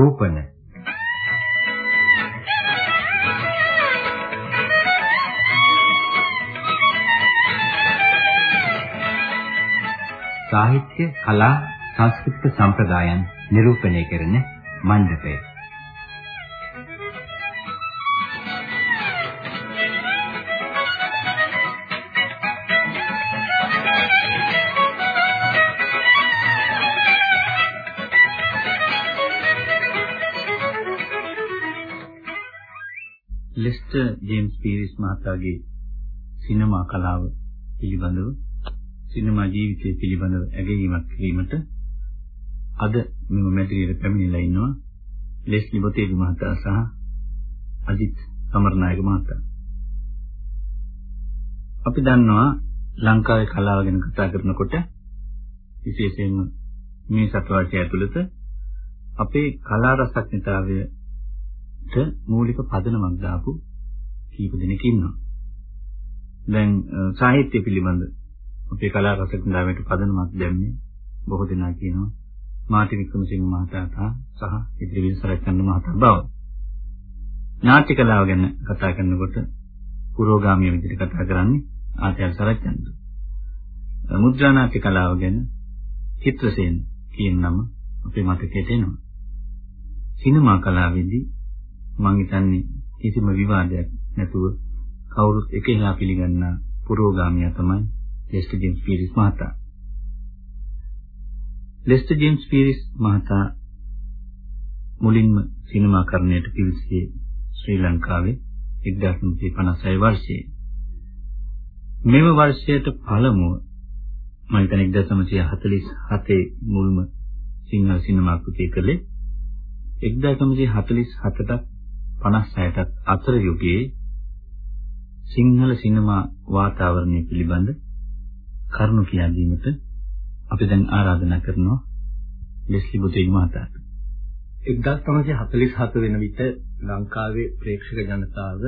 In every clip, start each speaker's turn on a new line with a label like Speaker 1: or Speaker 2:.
Speaker 1: රූපන. සාහිත්‍ය කලා සංස්කෘතික සම්ප්‍රදායන් නිරූපණය කරන මණ්ඩපය.
Speaker 2: ලෙස්ටර් ජේම්ස් පීරිස් මහතාගේ සිනමා කලාව පිළිබඳව සිනමා ජීවිතය පිළිබඳව ඇගයීමක් කිරීමට අද මෙම මැදිරියට පැමිණිලා ඉන්නවා ලෙස්ලි බොතේවි මහතා සහ අජිත් සමරනායක මහතා. අපි දන්නවා ලංකාවේ කලාව ගැන කතා කරනකොට විශේෂයෙන්ම මේ සතවර්ෂය ඇතුළත අපේ කලා රසඥතාවයට මූලික පදනමක් දාපු කීප දෙනෙක් ඉන්නවා. දැන් සාහිත්‍ය පිළිබඳ අපේ කලා රසඥතාවයට පදනමක් දැම්මේ බොහෝ දෙනා කියනවා මාති වික්‍රමසිංහ මහතා සහ ඉදිරිවිල් සරච්චන්ද මහතා බව. නාට්‍ය කලාව ගැන කතා කරනකොට පුරෝගාමී විදිහට කතා කරන්නේ ආචාර්ය සරච්චන්ද. මුද්‍රා නාට්‍ය කලාව ගැන චිත්‍රසේන කියන නම අපේ මතකයට එනවා. සිනමා කලාවේදී මම හිතන්නේ කිසිම විවාදයක් නැතුව කවුරුත් එකහෙලා පිළිගන්නා පුරෝගාමියා තමයි ලෙස්ටර් ජේම්ස් පීරිස් මහතා. ලෙස්ටර් ජේම්ස් පීරිස් මහතා මුලින්ම සිනමාකරණයට පිවිසියේ ශ්‍රී ලංකාවේ 1956 වර්ෂයේ. මෙම වර්ෂයට පළමුව මම හිතන්නේ 1947 මුල්ම සිංහල සිනමා කෘතිය කළේ 1947ට 56ට අතර යුගයේ සිංහල සිනමා වාතාවරණය පිළිබඳ කරුණු කියා දීමට අපි දැන් ආරාධනා කරනවා ලෙස්ලි බුතේගි මහතාට.
Speaker 3: 1947 වෙන විට ලංකාවේ ප්‍රේක්ෂක ජනතාව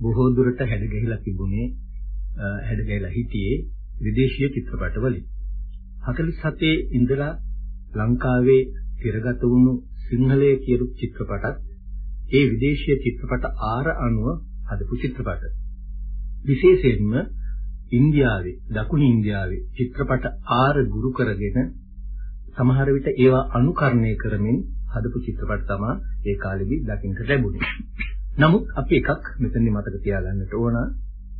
Speaker 3: බොහෝ දුරට හැඩගැහිලා තිබුණේ හැඩගැහිලා හිටියේ විදේශීය චිත්‍රපටවලින්. 47 ඉඳලා ලංකාවේ තිරගත වුණු සිංහලයේ කියපු චිත්‍රපටත් ඒ විදේශීය චිත්‍රපට ආර අනුව හදපු චිත්‍රපට. විශේෂයෙන්ම ඉන්දියාවේ දකුණු ඉන්දියාවේ චිත්‍රපට ආර ගුරු කරගෙන සමහර විට ඒවා අනුකරණය කරමින් හදපු චිත්‍රපට තමයි ඒ කාලෙදි දකින්නට ලැබුණේ. නමුත් අපි එකක් මෙතනදි මතක තියාගන්නට ඕන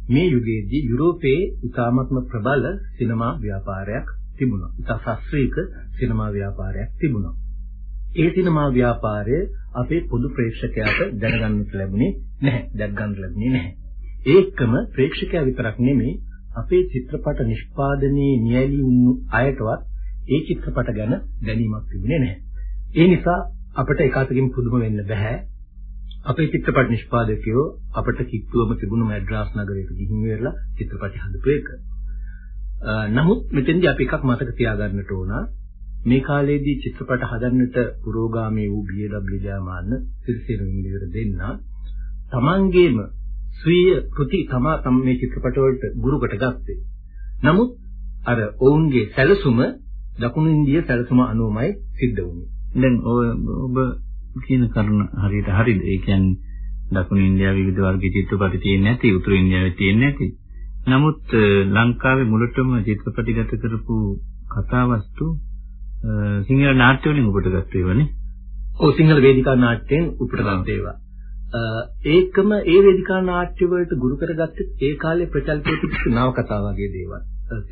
Speaker 3: මේ යුගයේදී යුරෝපයේ ඉතාමත්ම ප්‍රබල සිනමා ව්‍යාපාරයක් තිබුණා. ඉතා ශාස්ත්‍රීය සිනමා ව්‍යාපාරයක් තිබුණා. ඒ සිනමා ව්‍යාපාරය අපේ පොදු ප්‍රේක්ෂකයාට දැනගන්නට ලැබුණේ නැහැ. දැක් ගන්න ලැබුණේ නැහැ. ඒකම ප්‍රේක්ෂකයා විතරක් නෙමෙයි අපේ චිත්‍රපට නිෂ්පාදනයේ නියැලී වුණු අයටවත් ඒ චිත්‍රපට ගැන දැනීමක් තිබුණේ නැහැ. ඒ නිසා අපිට එකwidehatකින් පුදුම වෙන්න බෑ. අපේ චිත්‍රපට නිෂ්පාදකයෝ අපිට කිට්ටුවම තිබුණු මැඩ්‍රාස් නගරයට ගිහින් ඉවරලා චිත්‍රපටි හදපු එක. නමුත් මෙතෙන්දී අපි එකක් මතක තියාගන්නට ඕන මේ කාලේදී චිත්‍රපට හදන්නට පුරෝගාමී වූ බී.ඩබ්ලිව් ජයමාන්න සිරිසේන වින්දිර දෙන්න තමන්ගේම ස්වීය කෘති තමා තම මේ චිත්‍රපට වලට ගුරුකට ගත්තේ. නමුත් අර ඔවුන්ගේ සැලසුම දකුණු ඉන්දිය සැලසුම අනුවමයි සිද්ධ වුනේ.
Speaker 2: දැන් ඔබ කියන කරුණ හරියට හරිද? ඒ කියන්නේ දකුණු ඉන්දියාවේ විවිධ වර්ගයේ චිත්‍රපට තියෙන්නේ නැති, උතුරු ඉන්දියාවේ තියෙන්නේ නැති. නමුත් ලංකාවේ මුලටම චිත්‍රපටිගත කරපු කතාවස්තු සිංහල නාට්‍ය වලින් උපුටගත් ඒවා නේ.
Speaker 3: ඔව් සිංහල වේදිකා නාට්‍යයෙන් උපුටගත් ඒවා. ඒකම ඒ වේදිකා නාට්‍ය වලට ගුරු කරගත්තේ ඒ කාලේ ප්‍රචලිත තිබිච්ච නවකතා වගේ දේවල්.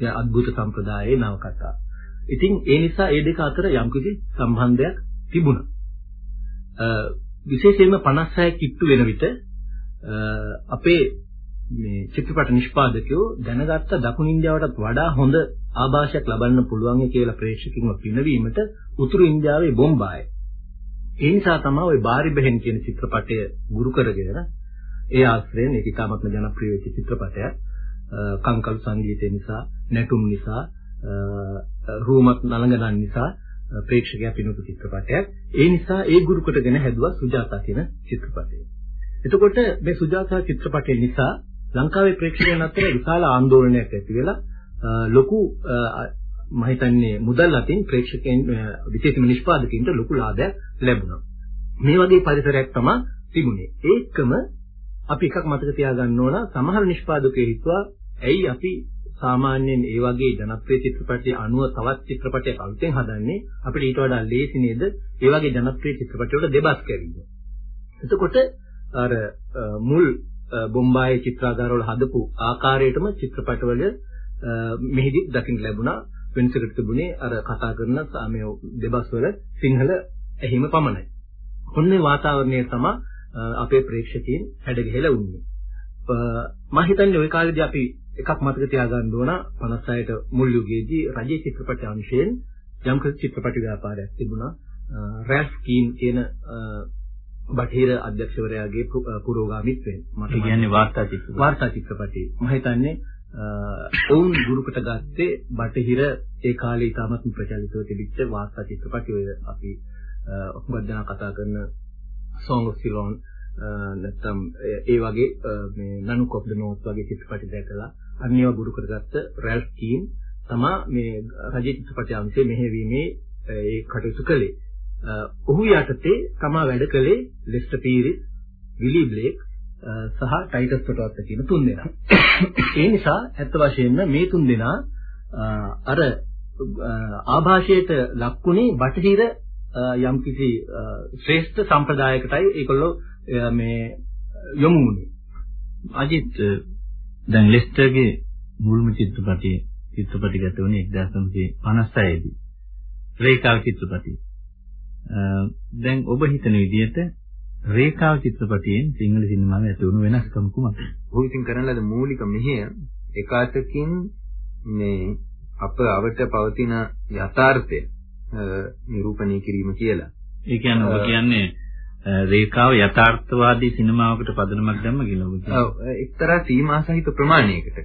Speaker 3: ඒ අද්භූත සම්ප්‍රදායේ නවකතා. ඉතින් ඒ නිසා මේ දෙක අතර යම්කිසි සම්බන්ධයක් තිබුණා. විශේෂයෙන්ම 56 කිට්ටු වෙන විට අපේ මේ චිත්‍රපට නිෂ්පාදකයෝ දැනගත්ත දකුණු ඉන්දියාවටත් වඩා හොඳ ආభాෂයක් ලබන්න පුළුවන් කියලා ප්‍රේක්ෂකින්ව පිනවීමට උතුරු ඉන්දියාවේ බොම්බායේ ඒ නිසා තමයි ওই බාරි බෙහෙන් කියන චිත්‍රපටය ගුරු කරගෙන ඒ ආශ්‍රයෙන් ඒක ඉතාමත්ම ජනප්‍රිය වෙච්ච චිත්‍රපටයක්. කංකල් සංගීතය නිසා, නැටුම් නිසා, රූමත් නලඟනන් නිසා ප්‍රේක්ෂකයා පිනුපු චිත්‍රපටයක්. ඒ නිසා ඒ ගුරු කොටගෙන හැදුවා සුජාතා කියන චිත්‍රපටය. එතකොට මේ සුජාතා චිත්‍රපටය නිසා ලංකාවේ ප්‍රේක්ෂකයන් අතර විශාල ආందోලනයක් ඇති වෙලා ලොකු මම හිතන්නේ මුදල් අතින් ප්‍රේක්ෂකයන් විශේෂම නිෂ්පාදකයින්ට ලොකු ලාභයක් ලැබුණා. මේ වගේ පරිසරයක් තමයි තිබුණේ. ඒකම අපි එකක් මතක තියාගන්න ඕන සමහර නිෂ්පාදකයෝ හිතුවා ඇයි අපි සාමාන්‍යයෙන් ඒ වගේ ජනප්‍රිය චිත්‍රපටයේ අනුව තවත් චිත්‍රපටයක් අලුතෙන් හදන්නේ අපිට ඊට වඩා ලේසි නේද ඒ වගේ ජනප්‍රිය චිත්‍රපටවලට දෙබස් කැවීම. එතකොට අර මුල් බොම්බායේ චිත්‍රාගාරවල හදපු ආකාරයටම චිත්‍රපටවල මෙහිදී දකින්න ලැබුණා වෙනසකට තිබුණේ අර කතා කරන මේ දෙබස් වල සිංහල ඇහිම පමණයි. ඔන්නේ වාතාවරණය තමයි අපේ ප්‍රේක්ෂකයන් හැඩගැහෙලා උන්නේ. මම හිතන්නේ ওই කාලේදී අපි එකක් මතක තියාගන්න ඕන 56ට මුල් යුගයේදී රජයේ චිත්‍රපට අංශයෙන් යම් කිසි චිත්‍රපට ව්‍යාපාරයක් තිබුණා. රැල්ෆ් කීන් කියන බටහිර අධ්‍යක්ෂවරයාගේ පුරෝගාමීත්වයෙන්
Speaker 2: මට කියන්නේ වාර්තා චිත්‍රපට
Speaker 3: වාර්තා චිත්‍රපටි මම හිතන්නේ ඔවුන් ගුරුකට ගත්තේ බටහිර ඒ කාලේ ඉතාමත් ප්‍රචලිතව තිබිච්ච වාර්තා චිත්‍රපටි ඔය අපි හුඟක් දෙනා කතා කරන Song of Ceylon නැත්නම් ඒ වගේ මේ Nanook of the North වගේ චිත්‍රපටි දැකලා අන්‍යව ගුරු කරගත්ත රැල්ෆ් කීන් තමා මේ රජයේ චිත්‍රපටි අංශයේ මෙහෙවීමේ ඒ කටයුතු කළේ. ඔහු යටතේ තමා වැඩ කළේ ලෙස්ටර් පීරිස්, විලි බ්ලේක් සහ ටයිටස් පොටවත්ත කියන තුන් දෙනා. ඒ නිසා ඇත්ත වශයෙන්ම මේ තුන් දෙනා අර ආభాෂයට ලක්ුණේ බටහිර යම්කිසි ශ්‍රේෂ්ඨ සම්ප්‍රදායකටයි ඒගොල්ලෝ මේ යොමු වුණේ.
Speaker 2: අජිත් දැන් ලෙස්ටර්ගේ මුල්ම චිත්‍රපටයේ චිත්‍රපටිගත වුණේ 1956 දී. රේඛාව චිත්‍රපටිය. දැන් ඔබ හිතන විදිහට රේඛාව චිත්‍රපටියෙන් සිංහල සිනමාවේ ඇති වුණු වෙනස්කම් කුමක්ද?
Speaker 1: ඔහු ඉතින් කරන ලද මූලික මෙහෙය එකාතකින් මේ අප අවට පවතින යථාර්ථය නිරූපණය කිරීම කියලා.
Speaker 2: ඒ කියන්නේ ඔබ කියන්නේ රේඛාව යථාර්ථවාදී සිනමාවකට පදනමක් දැම්ම කියලා ඔබ
Speaker 1: කියනවා. ඔව් එක්තරා සීමා සහිත ප්‍රමාණයකට.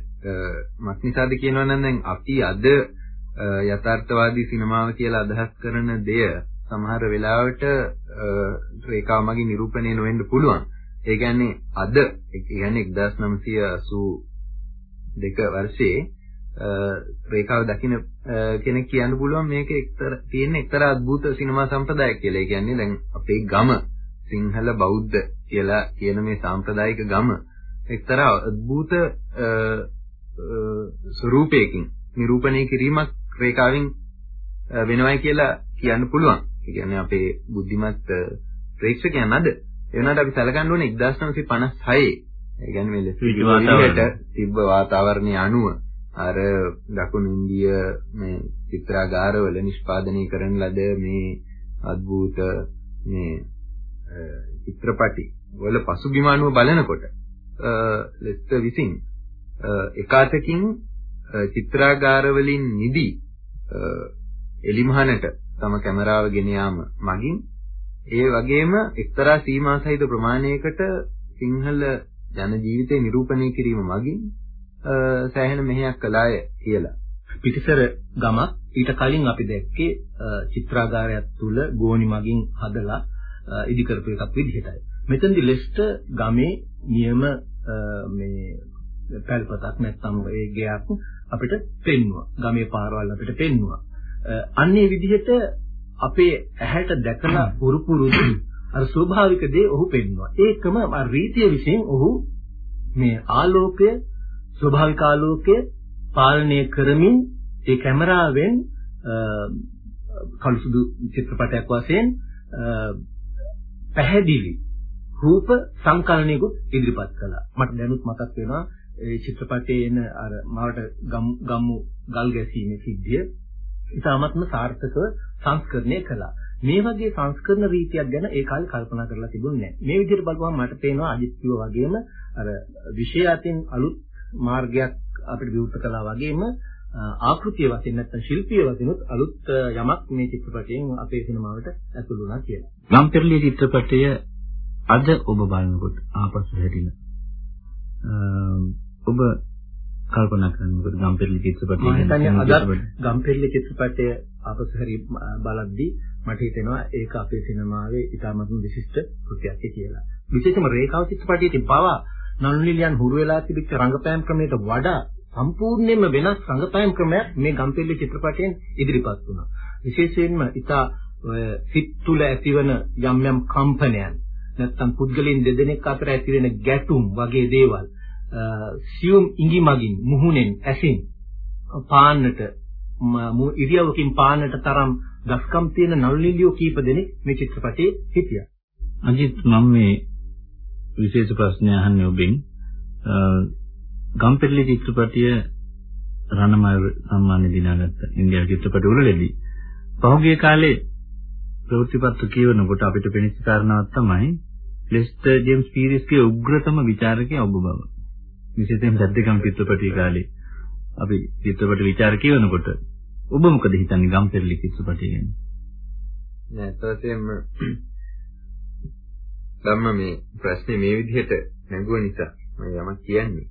Speaker 1: මත් නිසාද කියනවා නම් දැන් අපි අද යථාර්ථවාදී සිනමාව කියලා අදහස් කරන දෙය සමහර වෙලාවට රේඛාමගේ නිරූපණය නොවෙන්න පුළුවන්. ඒ කියන්නේ අද ඒ කියන්නේ 1982 වර්ෂයේ රේඛාව දකින්න කෙනෙක් කියන්න පුළුවන් මේක එක්තර තියෙන එක්තරා අద్భుත සිනමා සම්ප්‍රදායක් කියලා. ඒ කියන්නේ දැන් අපේ ගම සිංහල බෞද්ධ කියලා කියන මේ සාම්ප්‍රදායික ගම එක්තරා අద్భుත ස්වරූපයකින් නිරූපණය කිරීමක් රේඛාවෙන් වෙනවයි කියලා කියන්න පුළුවන්. ඒ කියන්නේ අපේ බුද්ධිමත් ප්‍රේක්ෂකයන් අද ඒ වුණාට අපි සැලකන්න ඕනේ 1956 ඒ කියන්නේ මේ ලෙස තිබ්බ වාතාවරණය. අනුව අර දකුණු ඉන්දිය මේ චිත්‍රාගාරවල නිෂ්පාදනය කරන ලද මේ අద్భుත මේ චිත්‍රපටි වල පසුබිම අනුව බලනකොට ලෙස්ට විසින් එකාතකින් චිත්‍රාගාරවලින් නිදි එලිමහනට තම කැමරාව ගෙන යාම මගින් ඒ වගේම එක්තරා සීමා සහිත ප්‍රමාණයකට සිංහල ජන ජීවිතය නිරූපණය කිරීම මගින් සෑහෙන මෙහෙයක් කළාය කියලා.
Speaker 3: පිටිසර ගමක් ඊට කලින් අපි දැක්කේ චිත්‍රාගාරයක් තුල ගෝණි මගින් හදලා ඉදි කරපු එකක් විදිහටයි. මෙතෙන්දි ලෙස්ටර් ගමේ නියම මේ පැල්පතක් නැත්නම් ඒ ගයක් අපිට පෙන්වුවා. ගමේ පාරවල් අපිට පෙන්වුවා. අන්නේ විදිහට අපේ ඇහැට දැකලා පුරුපුරුදු අර ස්වභාවික දේ ඔහු පෙන්වුවා. ඒකම අර රීතිය විසින් ඔහු මේ ආලෝකය ස්වභාවික ආලෝකය පාලනය කරමින් ඒ කැමරාවෙන් කළුසුදු චිත්‍රපටයක් වශයෙන් පැහැදිලි රූප සංකලනයකුත් ඉදිරිපත් කළා. මට දැනුත් මතක් වෙනවා ඒ චිත්‍රපටයේ එන අර මාවට ගම්මු ගල් ගැසීමේ සිද්ධිය ඉතාමත්ම සාර්ථකව සංස්කරණය කළා. මේ වගේ සංස්කරණ රීතියක් ගැන ඒ කාලේ කල්පනා කරලා තිබුණේ නැහැ. මේ විදිහට බලපුවම මට පේනවා අජිත් වගේම අර විෂය අතින් අලුත් මාර්ගයක් අපිට විවෘත කළා වගේම ආකෘතිය වශයෙන් නැත්නම් ශිල්පීය වශයෙන්ුත් අලුත් යමක් මේ චිත්‍රපටයෙන් අපේ සිනමාවට ඇතුළු වුණා කියලා.
Speaker 2: ගම්පෙරළිය චිත්‍රපටය අද ඔබ බලනකොට ආපසු හැරිලා ඔබ කල්පනා කරනකොට ගම්පෙරළි චිත්‍රපටය
Speaker 3: ගැන අද ගම්පෙරළි චිත්‍රපටය ආපසු හැරි බලද්දී මට හිතෙනවා ඒක අපේ සිනමාවේ ඉතාමත්ම විශිෂ්ට කෘතියක් කියලා. විශේෂම රේඛාව චිත්‍රපටයේ පවා නළුනිලියන් හුරු වෙලා තිබිච්ච රංගපෑම් ක්‍රමයට වඩා සම්පූර්ණයෙන්ම වෙනස් රංගපෑම් ක්‍රමයක් මේ ගම්පෙල්ලේ චිත්‍රපටයෙන් ඉදිරිපත් වුණා. විශේෂයෙන්ම ඉතා සිත් තුළ ඇතිවන යම් යම් කම්පනයන් නැත්තම් පුද්ගලයන් දෙදෙනෙක් අතර ඇතිවෙන ගැටුම් වගේ දේවල් සියුම් ඉඟි මගින් මුහුණෙන් ඇසින් පාන්නට ඉරියව්වකින් පාන්නට තරම් දස්කම් තියෙන නළුලිලියෝ කීප දෙනෙක් මේ චිත්‍රපටයේ හිටියා.
Speaker 2: අජිත් මම මේ විශේෂ ප්‍රශ්නය අහන්නේ ඔබෙන්. ගම්පෙරළි චිත්‍රපටය රණමය සම්මානය දිනාගත්ත ඉන්දියානු චිත්‍රපට වලදී පහුගිය කාලේ ප්‍රවෘත්තිපත්‍ර කියවනකොට අපිට පෙනෙච්ච කාරණාවක් තමයි ලෙස්ටර් ජේම්ස් පීරිස්ගේ උග්‍රතම ਵਿਚාරකයා ඔබ බව. විශේෂයෙන් දැද්දගම් පිටුපටි කාලේ අපි පිටුපටි ਵਿਚාර කියනකොට ඔබ මොකද හිතන්නේ ගම්පෙරළි පිටුපටි ගැන?
Speaker 1: නෑ තරතේම ධම්ම මේ ප්‍රශ්නේ මේ විදිහට නැගුව නිසා මම යමක් කියන්නේ.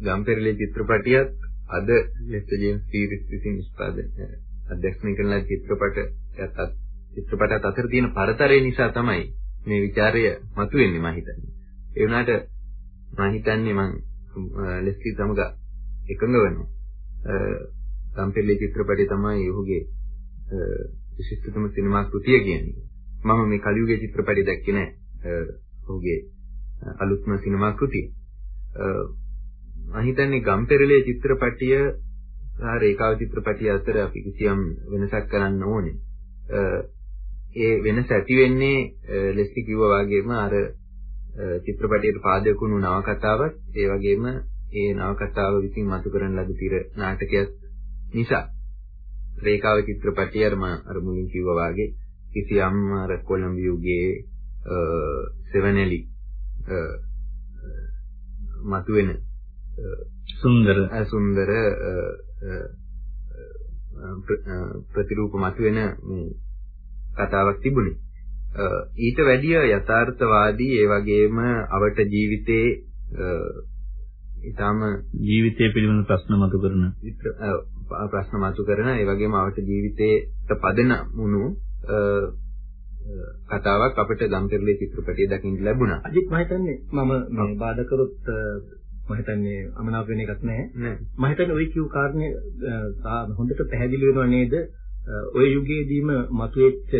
Speaker 1: ගම්පෙරළි චිත්‍රපටියත් අද ලෙස්ටර් ජේම්ස් සීරිස් විසින් නිෂ්පාදනය අධ්‍යක්ෂණය කරන චිත්‍රපටයත් චිත්‍රපටයත් අතර තියෙන පරතරය නිසා තමයි මේ ਵਿਚාරය මතුවෙන්නේ මම හිතන්නේ. ඒ වුණාට මම හිතන්නේ මම ලෙස්ලි සමග එකඟ වෙනවා. සම්පෙල්ලේ චිත්‍රපටය තමයි ඔහුගේ විශිෂ්ටතම සිනමා කෘතිය කියන්නේ. මම මේ කලියුගේ චිත්‍රපටය දැක්කේ නැහැ. ඔහුගේ අලුත්ම සිනමා කෘතිය. මම හිතන්නේ ගම්පෙරළේ චිත්‍රපටය සහ රේඛාව චිත්‍රපටය අතර අපි කිසියම් වෙනසක් කරන්න ඕනේ. ඒ වෙනස ඇති වෙන්නේ ලෙස්ලි කිව්වා වගේම අර චිත්‍රපටයට පාදක වුණු නවකතාවත් ඒ වගේම ඒ නවකතාව විසින් මතු කරන ලද තිර නාටකයක් නිසා රේඛාව චිත්‍රපටිය අර මම අර මුලින් කිව්වා වගේ කිසියම් අර කොළඹ යුගයේ සෙවනැලි මතුවෙන
Speaker 2: සුන්දර
Speaker 1: සුන්දර ප්‍රතිරූප මතුවෙන කතාවක් තිබුණේ. ඊට වැඩිය යථාර්ථවාදී ඒ වගේම අවට ජීවිතේ ඊටම
Speaker 2: ජීවිතය පිළිබඳ ප්‍රශ්න මතු කරන
Speaker 1: ප්‍රශ්න මතු කරන ඒ වගේම අවට ජීවිතේට පදන වුණු කතාවක් අපිට ගම්පිරලේ චිත්‍රපටයේ දකින්න ලැබුණා.
Speaker 3: අජිත් මම හිතන්නේ මම මේ බාධා කරොත් මම හිතන්නේ අමනාප වෙන එකක් නැහැ.
Speaker 1: නෑ.
Speaker 3: මම හිතන්නේ ওই කිව් කාරණේ හොඳට පැහැදිලි වෙනව නේද? ওই යුගයේදීම මතුවෙච්ච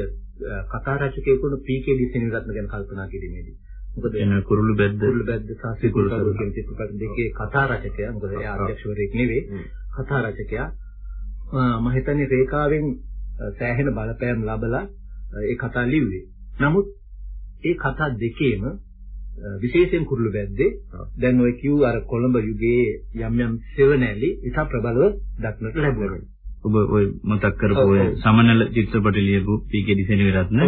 Speaker 3: කතා රචකයෙකුට පී.කේ. දිසෙනිරත්න ගැන කල්පනා කිරීමේදී.
Speaker 2: මොකද කුරුළු බැද්ද
Speaker 3: කුරුළු බැද්ද සහ සිකුරු සරු කියන චිත්‍රපට දෙකේ කතා රචකයා මොකද එයා අධ්‍යක්ෂවරයෙක් නෙවෙයි කතා රචකයා මම හිතන්නේ රේඛාවෙන් සෑහෙන බලපෑම් ලැබලා ඒ කතා ලිව්වේ. නමුත් ඒ කතා දෙකේම විශේෂයෙන් කුරුළු බැද්දේ දැන් ඔය කිව් අර කොළඹ යුගයේ යම් යම් සෙවණැලි ඉතා ප්‍රබලව දක්නට ලැබුණා.
Speaker 2: ඔබ ඔය මතක් කරපු ඔය සමනල චිත්‍රපට ලියපු පී.කේ. දිසෙනවිරත්න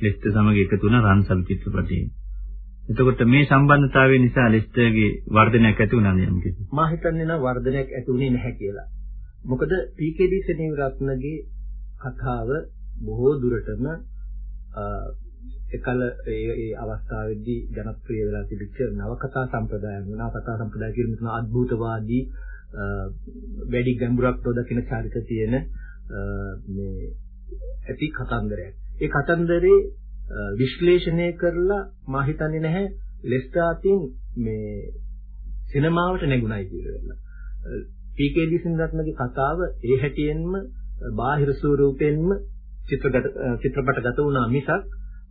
Speaker 2: ලෙස්ටර් සමග එකතු වුණ රන්සල් චිත්‍රපටයේ. එතකොට මේ සම්බන්ධතාවය නිසා ලෙස්ටර්ගේ වර්ධනයක් ඇති වුණාද යම් කිසි?
Speaker 3: මා හිතන්නේ නම් වර්ධනයක් ඇති වුණේ නැහැ කියලා. මොකද පී.කේ. දිසෙනවිරත්නගේ කතාව බොහෝ දුරටම එකල ඒ ඒ අවස්ථාවේදී ජනප්‍රිය වෙලා තිබිච්ච නවකතා සම්ප්‍රදායන් නවකතා සම්ප්‍රදාය කියන තුන අద్భుතවාදී වැඩි ගැඹුරක් නොදකින චරිත තියෙන මේ ඇති කතන්දරයක්. ඒ කතන්දරේ විශ්ලේෂණය කරලා මා හිතන්නේ නැහැ ලෙස්ටාටින් මේ සිනමාවට නැගුණයි කියලා. පී.කේ. දිසින්රත්නගේ කතාව ඒ හැටියෙන්ම බාහිර ස්වරූපෙන්ම චිත්‍රගත චිත්‍රපටගත වුණා මිසක්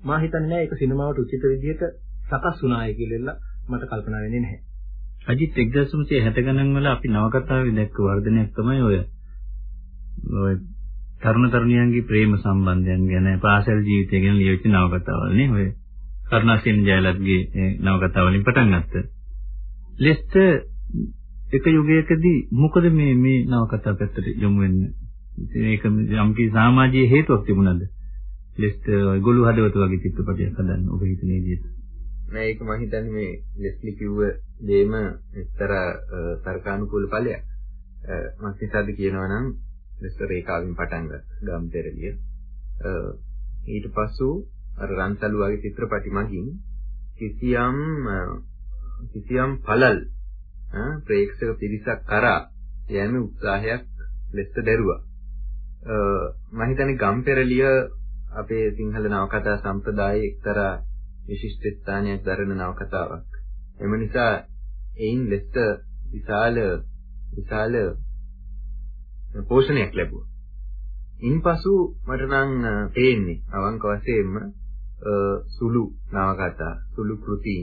Speaker 3: මා හිතන්නේ නැහැ ඒක සිනමාවට උචිත විදිහට සකස් වුණායි කියලා මට කල්පනා වෙන්නේ නැහැ.
Speaker 2: අජිත් 1960 ගණන් වල අපි නවකතාවේ දැක්ක වර්ධනයක් තමයි ඔය. ඔය තරුණ තරුණියන්ගේ ප්‍රේම සම්බන්ධයන් ගැන පාසල් ජීවිතය ගැන ලියවිච්ච නවකතාවල් නේ ඔය. කරුණාසේන ජයලත්ගේ නවකතාවලින් පටන් ගත්ත. ලෙස්ටර් එක යුගයකදී මොකද මේ මේ නවකතාව පැත්තට යොමු වෙන්නේ? ඒක යම්කි සමාජීය හේතුවක් තිබුණාද? ලෙස්ටර් ගොළු හදවත වගේ චිත්‍රපටයක් හදන්න ඔබ හිතන විදිහට.
Speaker 1: නෑ ඒක මම හිතන්නේ මේ ලෙස්ලි කිව්ව දෙයම එක්තරා තර්කානුකූල ඵලයක්. මම හිතාද කියනවා නම් ලෙස්ටර් ඒකාවෙන් පටන් ගත්ත ගම්පෙරළිය. ඊට පස්සු අර රන්සලු වගේ චිත්‍රපටි මගින් කිසියම් කිසියම් පළල් ප්‍රේක්ෂක පිරිසක් කරා යෑමේ උත්සාහයක් ලෙස්ට දැරුවා. මම හිතන්නේ ගම්පෙරළිය අපේ සිංහල නවකතා සම්ප්‍රදායේ එක්තරා විශිෂ්ට ස්ථානයක් දරන නවකතාවක්. එම නිසා එයින් ලෙස්ට විශාල විශාල පෝෂණයක් ලැබුවා. ඉන්පසු මට නම් පේන්නේ අවංක වශයෙන්ම සුළු නවකතා සුළු කෘති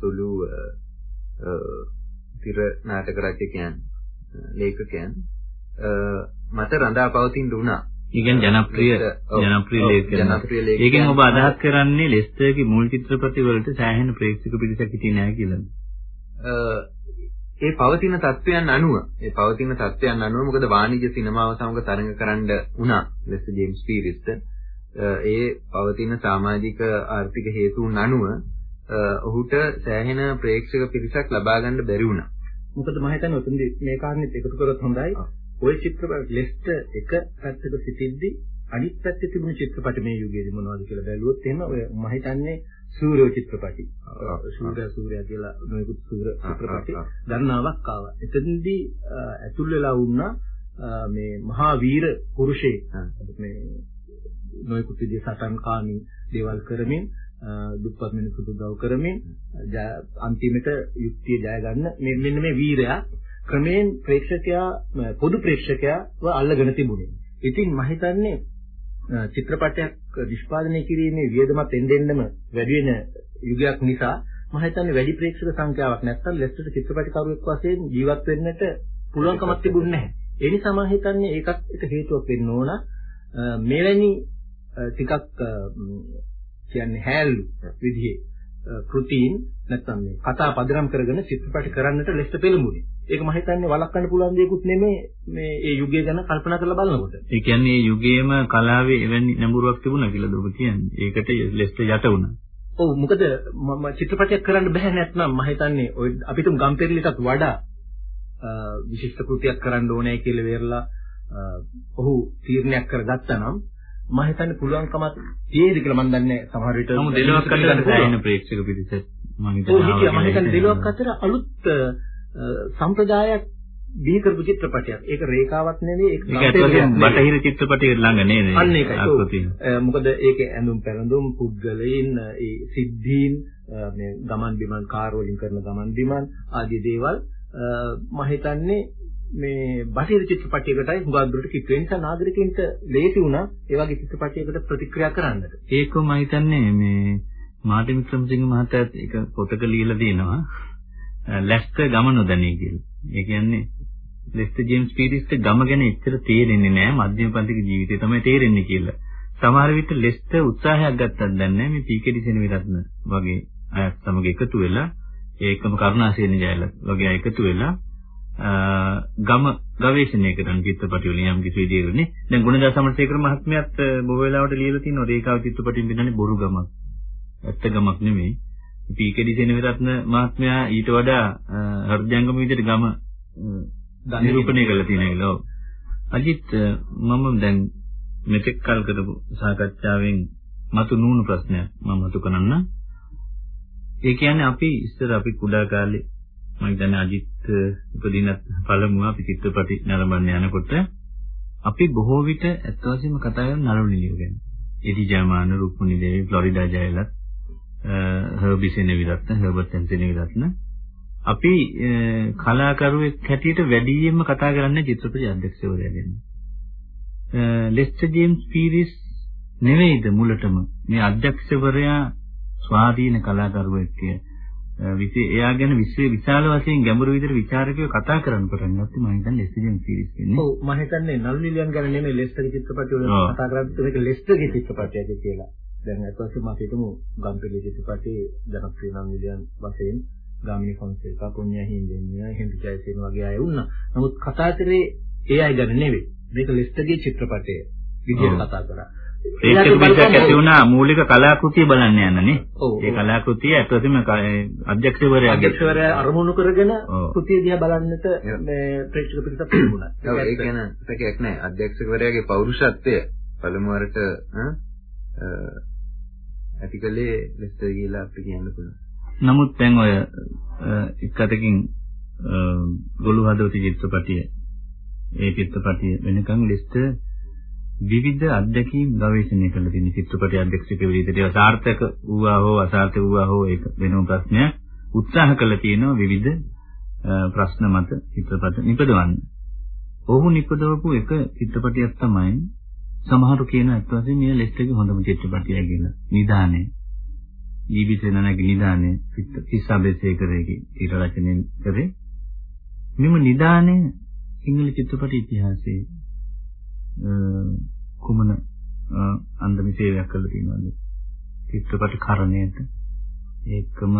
Speaker 1: සුළු තිර නාටක රචකයන් ලේඛකයන් මත රඳා පවතින උනා.
Speaker 2: ඒ කියන්නේ ජනප්‍රිය ජනප්‍රිය ලේඛකයන්. ඒකෙන් ඔබ අදහස් කරන්නේ ලෙස්ටර්ගේ මුල් චිත්‍රපටි වලට සෑහෙන ප්‍රේක්ෂක පිරිසක් හිටියේ නැහැ කියලාද?
Speaker 1: ඒ පවතින තත්වයන් අනුව ඒ පවතින තත්වයන් අනුව මොකද වාණිජ්‍ය සිනමාව සමග තරඟ කරන්න වුණා ලෙස්ටර් ජේම්ස් පීරිස්ට ඒ පවතින සමාජික ආර්ථික හේතුන් අනුව ඔහුට සෑහෙන ප්‍රේක්ෂක පිරිසක් ලබා ගන්න බැරි වුණා.
Speaker 3: මොකද මම හිතන්නේ උතුම්දි මේ කාරණේත් එකතු කරොත් හොඳයි. ওই චිත්‍රපට ලෙස්ටර් එක පැත්තක සිටිද්දි අනිත් පැත්තේ තිබුණු චිත්‍රපට මේ යුගයේදී මොනවද කියලා බැලුවොත් එහෙම ඔය මම හිතන්නේ සූර්ය චිත්‍රපටි. සූර්ය සූර්ය කියලා නොයෙකුත් සූර්ය චිත්‍රපටි ගණනාවක් ආවා. එතනදී ඇතුල් වෙලා වුණා මේ මහා වීර පුරුෂයෙක්. මේ නොයෙකුත් විදිහේ සටන්කාමී දේවල් කරමින් දුප්පත් මිනිසුන්ට උදව් කරමින් අන්තිමට යුක්තිය ජය ගන්න මෙන්න මේ වීරයා ක්‍රමයෙන් ප්‍රේක්ෂකයා පොදු ප්‍රේක්ෂකයාව අල්ලගෙන තිබුණේ. ඉතින් මම හිතන්නේ චිත්‍රපටයක් නිෂ්පාදනය කිරීමේ වියදමත් එන්නෙන්නම වැඩි වෙන යුගයක් නිසා මම හිතන්නේ වැඩි ප්‍රේක්ෂක සංඛ්‍යාවක් නැත්තම් ලෙස්ටර් චිත්‍රපටකරුවෙක් වශයෙන් ජීවත් වෙන්නට පුළුවන්කමක් තිබුණේ නැහැ. ඒ නිසා මම හිතන්නේ ඒකත් එක හේතුවක් වෙන්න ඕන. මෙවැනි ටිකක් කියන්නේ හැල්ලු විදිහේ කෘතීන් නැත්තම් මේ කතා පදනම් කරගෙන චිත්‍රපට කරන්නට ලෙස්ට පෙළඹුණේ. ඒක මම හිතන්නේ වළක්වන්න පුළුවන් දෙයක්වත් නෙමෙයි මේ ඒ යුගය ගැන කල්පනා කරලා බලනකොට.
Speaker 2: ඒ කියන්නේ මේ යුගයේම කලාවේ එවැනි නැඹුරුවක් තිබුණා කියලා දුක කියන්නේ. ඒකට ලෙස්ට යට වුණා.
Speaker 3: ඔව් මොකද මම චිත්‍රපටයක් කරන්න බෑ නැත්නම් මම හිතන්නේ ඔය අපිටම ගම්පෙරලිටත් වඩා විශිෂ්ට කෘතියක් කරන්න ඕනේ කියලා වෙරලා ඔහු තීරණයක් කරගත්තා නම් මම හිතන්නේ පුළුවන්කමක් තියෙයිද කියලා මම දන්නේ සමහර විට
Speaker 2: නමුත් දෙලොක් අතර දැනෙන ප්‍රේක්ෂක පිරිස
Speaker 3: මම හිතන්නේ දෙලොක් අතර අලුත් සම්ප්‍රදායක් බිහි කරපු චිත්‍රපටයක්. ඒක රේඛාවක් නෙවෙයි ඒක
Speaker 2: බටහිර චිත්‍රපටයකට ළඟ නේද?
Speaker 3: අන්න ඒකයි. මොකද ඒකේ ඇඳුම් පැළඳුම් පුද්ගලයන් ඒ සිද්ධීන් මේ ගමන් බිමන් කාර් වලින් කරන ගමන් බිමන් ආදී දේවල් මම හිතන්නේ මේ බටහිර චිත්‍රපටයකටයි හුඟක් දුරට කිට් වෙන නිසා නාගරිකයින්ට ලේසි වුණා ඒ වගේ චිත්‍රපටයකට ප්‍රතික්‍රියා කරන්නට.
Speaker 2: ඒක මම හිතන්නේ මේ මාර්ටින් වික්‍රමසිංහ මහතාත් ඒක පොතක ලියලා දෙනවා. ලැස්ත ගම නොදැනී කියලා. ඒ කියන්නේ ලෙස්ටර් ජේම්ස් පීරිස්ට ගම ගැන එච්චර තේරෙන්නේ නැහැ මධ්‍යම පන්තික ජීවිතය තමයි තේරෙන්නේ කියලා. සමහර විට ලෙස්ටර් උත්සාහයක් ගත්තත් දන්නේ මේ පීකේඩි සෙනවිරත්න වගේ අයත් සමග එකතු වෙලා ඒකම කරුණාසේන ජයලත් වගේ අය එකතු වෙලා ගම ගවේෂණය කරන චිත්‍රපට වලින් යම් කිසි විදියකනේ දැන් ගුණදාස සමරසේකර මහත්මයාත් බොහෝ වෙලාවට ලියලා තියෙනවා රේඛාව චිත්‍රපටින් බින්නන්නේ බොරු ගමක් ඇත්ත ගමක් නෙමෙයි පීකේඩි සෙනවිරත්න මහත්මයා ඊට වඩා හෘදයාංගම විදිහට ගම නිරූපණය කරලා තියෙනවා අජිත් මම දැන් මෙතෙක් කල් කරපු සාකච්ඡාවෙන් මතු නුණු ප්‍රශ්නයක් මම මතු කරන්න. ඒ කියන්නේ අපි ඉස්සර අපි කුඩා කාලේ මම හිතන්නේ අජිත් උපදින පළමුව අපි චිත්‍රපටි නරඹන්න යනකොට අපි බොහෝ විට ඇත්ත වශයෙන්ම කතා කරන නළු නිලිය ගැන. එඩි ජයමාන රුක්මුනි දේවී ෆ්ලොරිඩා ජයලත් හර්බි සෙනවිරත්න හර්බර්ට් සෙනවිරත්න අපි කලාකරුවෙක් හැටියට වැඩියෙන්ම කතා කරන්නේ චිත්‍රපටි අධ්‍යක්ෂකවරයා ගැන. ලෙස්ටර් ජේම්ස් පීරිස් නෙවෙයිද මුලටම මේ අධ්‍යක්ෂකවරයා ස්වාධීන කලාකරුවෙක් කියලා විශේෂ එයා ගැන විශ්ව විශාල වශයෙන් ගැඹුරු විදිහට ਵਿਚාරකයෝ කතා කරන්න පටන් ගත්තේ මම හිතන්නේ ලෙස්ටර් සීරීස් කියන්නේ.
Speaker 3: ඔව් මම හිතන්නේ නළු නිලියන් ගැන නෙමෙයි ලෙස්ටර් චිත්‍රපටය වල කතා කරන්නේ මේක ලෙස්ටර්ගේ චිත්‍රපටයද කියලා. දැන් අත් වශයෙන්ම අපි හිතමු ගම්පෙළි චිත්‍රපටයේ ජනප්‍රිය නම් නිලියන් වශයෙන් ගාමිණී ෆොන්සේකා, පුණ්‍ය හින්දෙන්නිය, හෙන්රි ජයසේන වගේ අය වුණා. නමුත් කතා කරේ ඒ අය ගැන නෙවෙයි. මේක ලෙස්ටර්ගේ චිත්‍රපටය විදිහට කතා කරා.
Speaker 2: ඒක පිටක් ඇති වුණා මූලික කලාකෘතිය බලන්න යනනේ. ඒ කලාකෘතිය ඇත්තටම අධ්‍යක්ෂකවරයා
Speaker 3: අධ්‍යක්ෂකවරයා අරමුණු කරගෙන කෘතිය දිහා බලන්නට මේ ප්‍රේක්ෂක පිරිසක් තිබුණා.
Speaker 1: ඒක ගැන සැකයක් නැහැ. අධ්‍යක්ෂකවරයාගේ පෞරුෂත්වය පළමුවරට ඇතිකලේ ලෙස්ටර් කියලා අපි කියන්න පුළුවන්.
Speaker 2: නමුත් දැන් ඔය එක් අතකින් ගොළු හදවත චිත්‍රපටිය ඒ චිත්‍රපටිය වෙනකන් ලෙස්ටර් විවිධ අත්දැකීම් ගවේෂණය කළ තියෙන චිත්‍රපට අධ්‍යක්ෂක විදිහට ඒවා සාර්ථක වූවා හෝ අසාර්ථක වූවා හෝ ඒක වෙනම ප්‍රශ්නයක්. උත්සාහ කළ තියෙනවා විවිධ ප්‍රශ්න මත චිත්‍රපට නිපදවන්න. ඔහු නිපදවපු එක චිත්‍රපටයක් තමයි සමහරු කියන අත් වශයෙන් මේ ලෙස්ටර්ගේ හොඳම චිත්‍රපටයයි කියලා. නිදානය. ජීවිතේනගේ නිදානය තිස්සබේසේකරගේ ඊට රචනය කරේ. මෙම නිදානය සිංහල චිත්‍රපට ඉතිහාසයේ කුමන අන්දමේ සේවයක් කළා තියෙනවද? චිත්‍රපට කරණයට ඒකම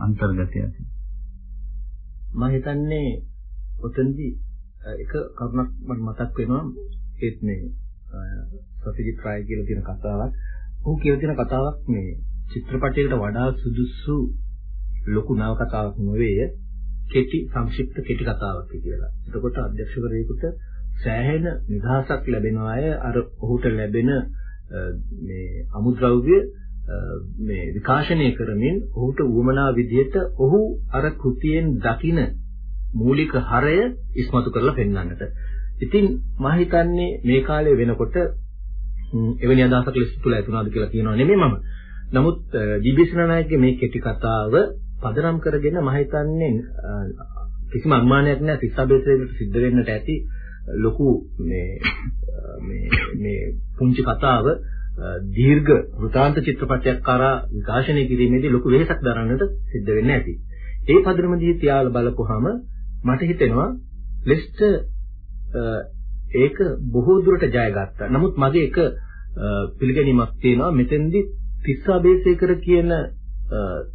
Speaker 2: අන්තර්ගතයක්.
Speaker 3: මම හිතන්නේ ඔතනදී එක කරුණක් මට මතක් වෙනවා ඒත් මේ සතිජිත් රාය කියලා තියෙන කතාවක්. ඔහු කියලා තියෙන කතාවක් මේ චිත්‍රපටයකට වඩා සුදුසු ලොකු නව කතාවක් නෙවෙයි කෙටි සංක්ෂිප්ත කෙටි කතාවක් කියලා. එතකොට අධ්‍යක්ෂකවරයෙකුට සෑහෙන නිදහසක් ලැබෙනවා අය අර ඔහුට ලැබෙන මේ අමුද්‍රව්‍ය මේ විකාශනය කරමින් ඔහුට උවමනා විදිහට ඔහු අර කෘතියෙන් දකින මූලික හරය ඉස්මතු කරලා පෙන්වන්නට. ඉතින් මම හිතන්නේ මේ කාලේ වෙනකොට එවැනි අදහසක් ලෙස තුල ඇතුණාද කියලා කියනවා නෙමෙයි මම. නමුත් ජීබීසි නායකගේ මේ කෙටි කතාව පදනම් කරගෙන මම හිතන්නේ කිසිම අනුමානයක් නැහැ තිස්සබේසේකට සිද්ධ වෙන්නට ඇති ලොකු මේ මේ මේ පුංචි කතාව දීර්ඝ වෘතාන්ත චිත්‍රපටයක් කරා විකාශනය කිරීමේදී ලොකු වෙහෙසක් දරන්නට සිද්ධ වෙන්නේ නැති. ඒ පදනමදී තියාලා බලපුවාම මට හිතෙනවා ලෙස්ටර් ඒක බොහෝ දුරට ජය ගත්තා. නමුත් මගේ එක පිළිගැනීමක් තියෙනවා මෙතෙන්දී තිස්සා බේසේකර කියන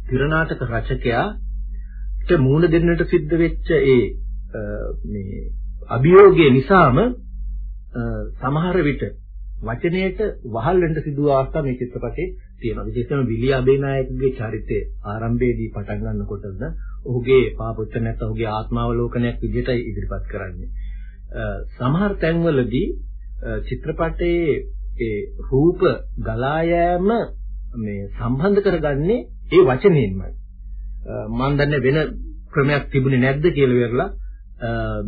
Speaker 3: තිරනාටක රචකයාට මූණ දෙන්නට සිද්ධ වෙච්ච ඒ මේ අභියෝගය නිසාම සමහර විට වචනයට වහල් වෙන්න සිදුව අවස්ථා මේ චිත්‍රපටයේ තියෙනවා. විශේෂයෙන්ම විලි අබේනායකගේ චරිතය ආරම්භයේදී පටන් ගන්නකොටද ඔහුගේ පාපොච්ච නැත්නම් ඔහුගේ ආත්මාවලෝකනයක් විදිහටයි ඉදිරිපත් කරන්නේ. සමහර තැන්වලදී චිත්‍රපටයේ ඒ රූප ගලා යෑම මේ සම්බන්ධ කරගන්නේ ඒ වචනයෙන්මයි. මම දන්නේ වෙන ක්‍රමයක් තිබුණේ නැද්ද කියලා ඉවරලා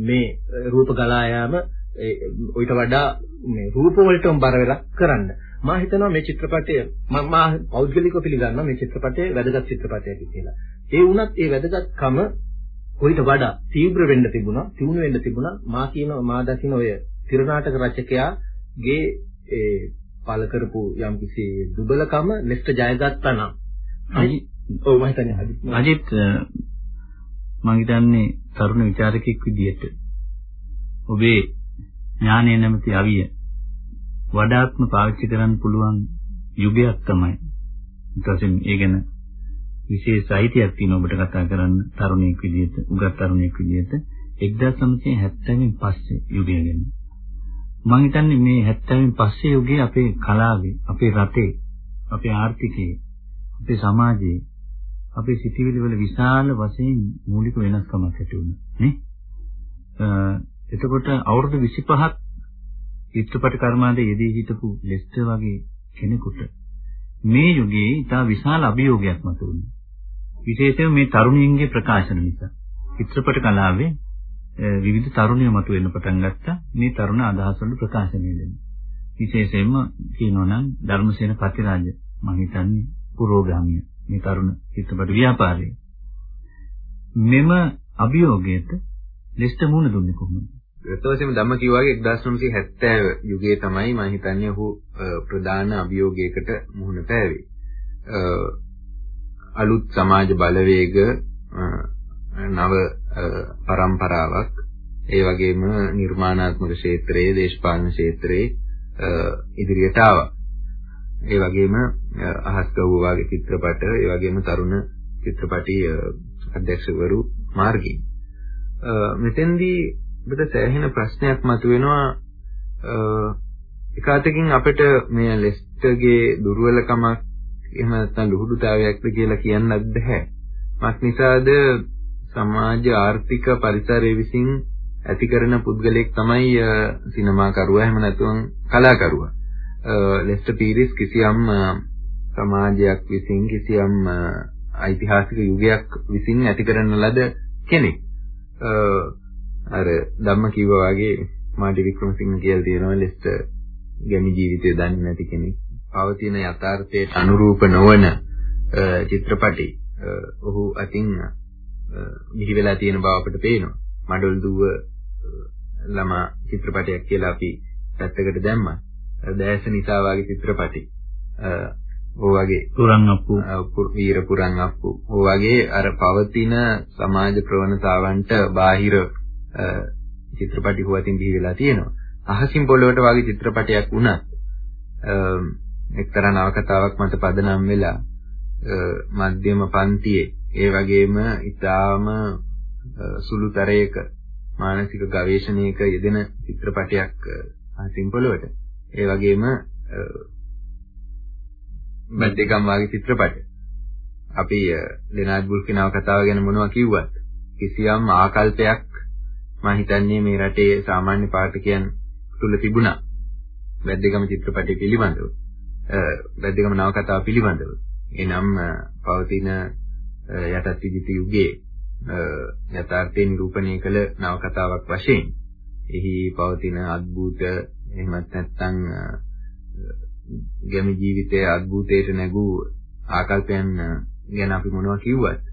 Speaker 3: මේ රූප ගලා යාම ඊට වඩා මේ රූප වලටම බර වෙලා කරන්න. මම හිතනවා මේ චිත්‍රපටය මම පෞද්ගලිකව පිළිගන්නවා මේ චිත්‍රපටය වැදගත් චිත්‍රපටයක් කියලා. ඒ වුණත් ඒ වැදගත්කම කොයිට වඩා තීව්‍ර වෙන්න තිබුණා, තියුණු වෙන්න තිබුණා. මා කියන මා දකින්න ඔය තිරනාටක රචකයාගේ ඒ පළ කරපු යම්කිසි දුබලකම ලෙස්ට ජයගත්තා නම් ඔව් මම හිතන්නේ
Speaker 2: අජිත් මම හිතන්නේ තරුණ විචාරකෙක් විදිහට ඔබේ ඥානය නැමැති අවිය වඩාත්ම පාවිච්චි කරන්න පුළුවන් යුගයක් තමයි. ඊටසින් ඒ ගැන විශේෂ අයිතියක් තියෙන ඔබට කතා කරන්න තරුණයෙක් විදිහට, උගත් තරුණයෙක් විදිහට 1970 පස්සේ යුගය ගැන. මම හිතන්නේ මේ 70න් පස්සේ යුගයේ අපේ කලාවේ, අපේ රටේ, අපේ ආර්ථිකයේ, අපේ සමාජයේ, අපේ සිතිවිලි වල විශාල වශයෙන් මූලික වෙනස්කමක් ඇති වුණා නේ? එතකොට අවුරුදු 25ක් චිත්‍රපට කර්මාන්තයේ යෙදී හිටපු ලෙස්ටර් වගේ කෙනෙකුට මේ යුගයේ ඉතා විශාල අභියෝගයක් මතුවුණා. විශේෂයෙන් මේ තරුණියන්ගේ ප්‍රකාශන නිසා. චිත්‍රපට කලාවේ විවිධ තරුණිය මතුවෙන්න පටන් ගත්තා. මේ තරුණ අදහස් වල ප්‍රකාශනය දෙන්න. විශේෂයෙන්ම කියනවා නම් ධර්මසේන පතිරාජ මම හිතන්නේ පුරෝගාමිය මේ තරුණ චිත්‍රපට ව්‍යාපාරයේ. මෙම අභියෝගයට ලෙස්ටර් මුහුණ දුන්නේ කොහොමද?
Speaker 1: එතකොටම ධම්ම කිව්වාගේ 1970 යුගයේ තමයි මම හිතන්නේ ඔහු ප්‍රධාන අභියෝගයකට මුහුණ පෑවේ. අලුත් සමාජ බලවේග නව પરම්පරාවක් ඒ වගේම නිර්මාණාත්මක ක්ෂේත්‍රයේ දේශපාලන ක්ෂේත්‍රයේ ඉදිරියට ආවා. ඒ වගේම අහස් ගව්ව වගේ චිත්‍රපට ඒ වගේම තරුණ චිත්‍රපටි අධ්‍යක්ෂකවරු මාර්ගයෙන්. මෙතෙන්දී අපිට සෑහෙන ප්‍රශ්නයක් මතුවෙනවා. එකාතකින් අපිට මේ ලෙස්ටර්ගේ දුර්වලකමක් එහෙම නැත්නම් ලුහුඩුතාවයක්ද කියලා කියන්නත් බෑ. මක් නිසාද සමාජ ආර්ථික පරිසරය විසින් ඇති කරන පුද්ගලයෙක් තමයි සිනමාකරුවා එහෙම නැත්නම් කලාකරුවා. ලෙස්ටර් පීරිස් කිසියම් සමාජයක් විසින් කිසියම් ඓතිහාසික යුගයක් විසින් ඇති කරන ලද කෙනෙක්. අර ධම්ම කිව්වා වගේ මාටි වික්‍රමසිංහ කියලා තියෙනවා ලෙස්ටර් ගැමි ජීවිතය දන්නේ නැති කෙනෙක්. පවතින යථාර්ථයට අනුරූප නොවන චිත්‍රපටි ඔහු අතින් මිහි වෙලා තියෙන බව අපිට පේනවා. මඩොල් දුව ළමා චිත්‍රපටයක් කියලා අපි පැත්තකට දැම්මා. දැස නිසා වගේ චිත්‍රපටි. ඔය වගේ
Speaker 2: පුරන් අප්පු
Speaker 1: වීර පුරන් අප්පු. ඔය වගේ අර පවතින සමාජ ප්‍රවණතාවන්ට බාහිර චිත්‍රපටි හුවතින් බිහි වෙලා තියෙනවා. අහසින් පොළොවට වගේ චිත්‍රපටයක් වුණත් එක්තරා නවකතාවක් මත පදනම් වෙලා මධ්‍යම පන්තියේ ඒ වගේම ඊටාම සුළුතරයක මානසික ගවේෂණයක යෙදෙන චිත්‍රපටයක් අහසින් පොළොවට ඒ වගේම මැද්දේගම් වාගේ චිත්‍රපට අපි ලෙනාඩ් බුල්ගේ නවකතාව ගැන මොනවා කිව්වත් කිසියම් ආකල්පයක් මම හිතන්නේ මේ රටේ සාමාන්‍ය පාඨකයන් තුල තිබුණා. වැද්දගම චිත්‍රපටය පිළිබඳව. වැද්දගම නවකතාව පිළිබඳව. එනම් පවතින යටත් විජිත යුගයේ යථාර්ථයෙන් රූපණය කළ නවකතාවක් වශයෙන් එහි පවතින අද්භූත එහෙමත් නැත්නම් ගැමි ජීවිතයේ අද්භූතයට නැගූ ආකල්පයන් ගැන අපි මොනවා කිව්වත්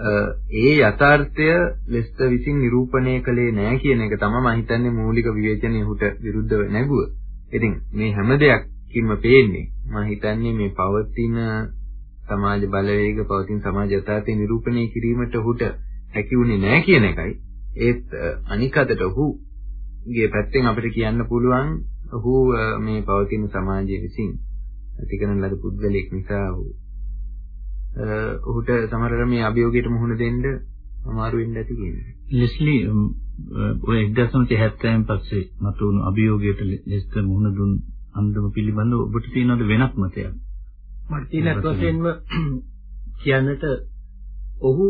Speaker 1: ඒ යථාර්ථය ලෙස්ත විසින් නිරූපණය කළේ නෑ කියන එක තමයි මම හිතන්නේ මූලික විවේචනයේ හුට විරුද්ධව නැගුව. ඉතින් මේ හැම දෙයක් දෙයක්කින්ම පේන්නේ මම හිතන්නේ මේ පවතින සමාජ බලවේග පවතින සමාජ යථාර්ථය නිරූපණය කිරීමට ඔහුට හැකි වුණේ නැහැ කියන එකයි. ඒත් අනික අතට ඔහුගේ පැත්තෙන් අපිට කියන්න පුළුවන් ඔහු මේ පවතින සමාජය විසින් ඇති කරන ලද පුද්ගලයෙක් නිසා ඔහුට සමහරවිට මේ අභියෝගයට මුහුණ දෙන්න අමාරු වෙන්න ඇති කියන්නේ.
Speaker 2: ලෙස්ලි ඔය 1970න් පස්සේ මතුවුණු අභියෝගයට ලෙස්ටර් මුහුණ දුන් අන්දම පිළිබඳව ඔබට තියෙනවද වෙනත් මතයක්?
Speaker 3: මට තියෙන වශයෙන්ම කියන්නට ඔහු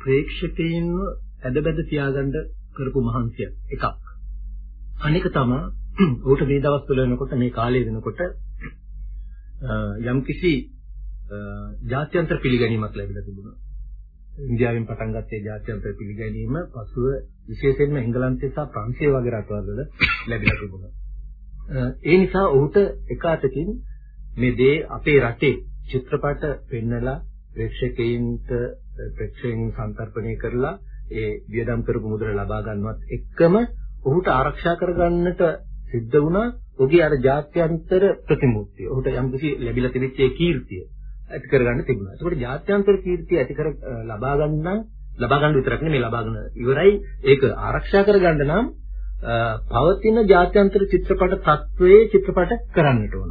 Speaker 3: ප්‍රේක්ෂකයින්ව ඇදබැද තියාගන්න කරපු මහන්සිය එකක්. අනික තමයි ඔහුට මේ දවස්වල වෙනකොට මේ කාලේ වෙනකොට යම්කිසි ජාත්‍යන්තර පිළිගැනීමක් ලැබිලා තිබුණා. ඉන්දියාවෙන් පටන් ගත්තේ ජාත්‍යන්තර පිළිගැනීම පසුව විශේෂයෙන්ම එංගලන්තය සහ ප්‍රංශය වගේ රටවල් ලැබිලා තිබුණා. ඒ නිසා ඔහුට එක අතකින් මේ දේ අපේ රටේ චිත්‍රපට පෙන්නලා ප්‍රේක්ෂකයින්ට ප්‍රේක්ෂකයන් සම්පර්පණය කරලා ඒ වියදම් කරපු මුදල ලබා ගන්නවත් එක්කම ඔහුට ආරක්ෂා කරගන්නට සිද්ධ වුණා ඔහුගේ අර ජාත්‍යන්තර ප්‍රතිමූර්තිය. ඔහුට යම්කිසි ලැබිලා තිබිච්ච ඒ කීර්තිය. ඇති කරගන්න තිබුණා. ඒකට ජාත්‍යන්තර කීර්තිය ඇති කර ලබා ගන්න ලබා ගන්න විතරක් නෙමෙයි ලබාගෙන ඉවරයි. ඒක ආරක්ෂා කරගන්න නම් පවතින ජාත්‍යන්තර චිත්‍රපට තත්වයේ චිත්‍රපට කරන්නට ඕන.